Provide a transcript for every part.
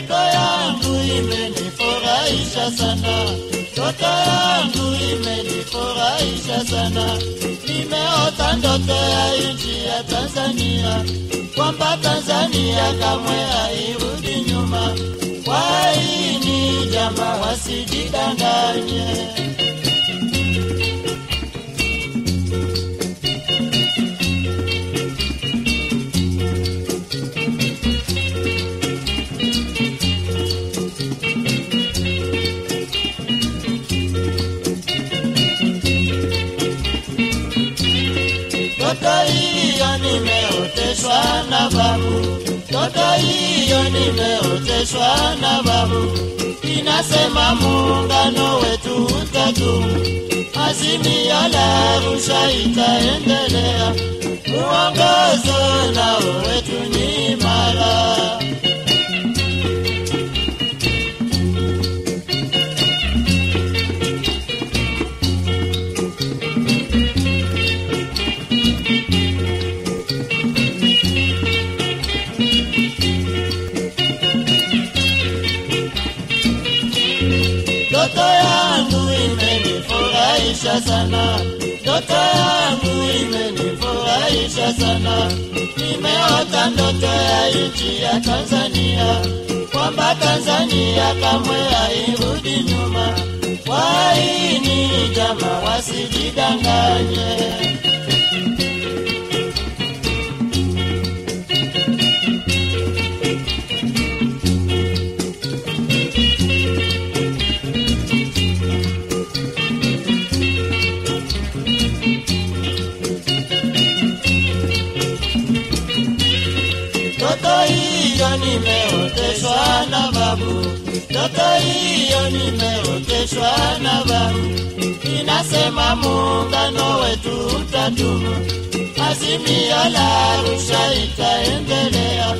Toto yangu imenifurahisha sana, toto yangu imenifurahisha sana. Nimeota ndoto ya nchi ya Tanzania, kwamba Tanzania kamwe hairudi nyuma. Kwa hii ni jamaa, wasijidanganye. Toto hiyo nimeoteshwa na babu, toto hiyo nimeoteshwa na babu. Inasema muungano wetu utadumu, azimio la Arusha itaendelea. imenifurahisha sana ndoto yangu imenifurahisha sana nimeota ndoto ya nchi ya tanzania kwamba tanzania kamwe hairudi nyuma waini jama wasijidanganye nimeoteshwa na babu, ndoto hiyo nimeoteshwa na babu. Inasema muungano wetu utadumu, azimio la Arusha itaendelea.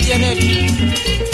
seni